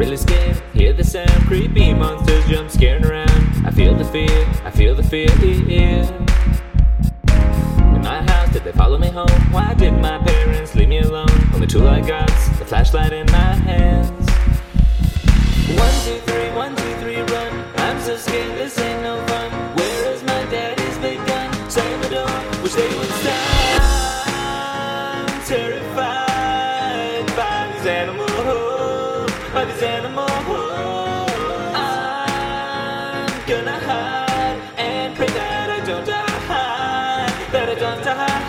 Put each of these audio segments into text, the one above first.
really scared. Hear the sound, creepy monsters jump scaring around. I feel the fear, I feel the fear. In my house, did they follow me home? Why did my parents leave me alone? Only tool I got's the flashlight in my hands. One, two, three, one, two, three, run. I'm so scared, this ain't no fun. Where is my daddy's gun? Slam the door, wish they would stop. Terrified gonna hide and pray that I don't die, that I don't die.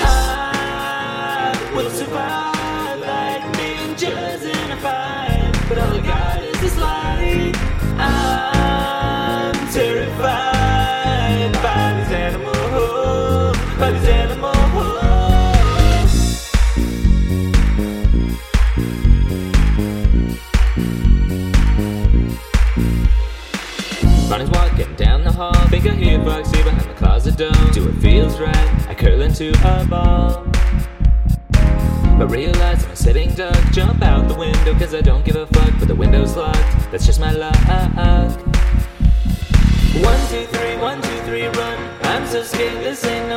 I will survive like ninjas in a fight, but all I got is this light. I'm Bonnie's walking down the hall. Think I hear Foxy behind the closet door. Do it feels right. I curl into a ball. But realize I'm a sitting duck. Jump out the window cause I don't give a fuck. But the window's locked. That's just my luck. One, two, three, one, two, three, run. I'm so scared, this ain't no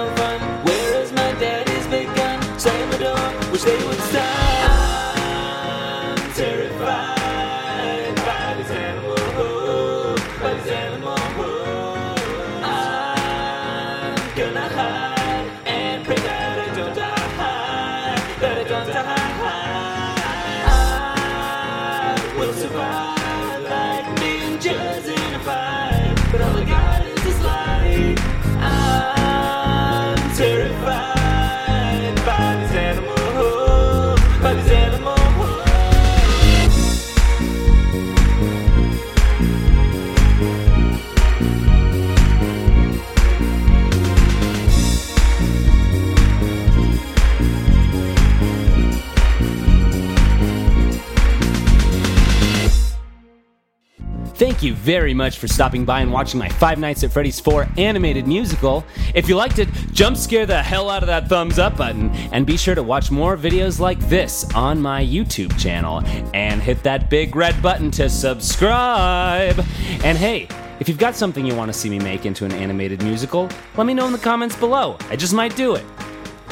gonna hide Thank you very much for stopping by and watching my Five Nights at Freddy's 4 animated musical. If you liked it, jump scare the hell out of that thumbs up button and be sure to watch more videos like this on my YouTube channel and hit that big red button to subscribe. And hey, if you've got something you want to see me make into an animated musical, let me know in the comments below. I just might do it.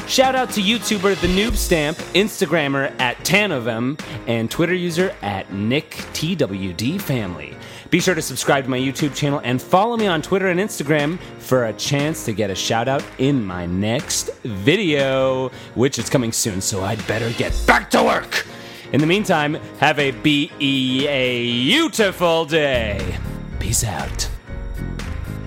Shout out to YouTuber The Noob Stamp, Instagrammer at Tanovem, and Twitter user at NickTWD Family. Be sure to subscribe to my YouTube channel and follow me on Twitter and Instagram for a chance to get a shout out in my next video, which is coming soon, so I'd better get back to work. In the meantime, have a beautiful day. Peace out.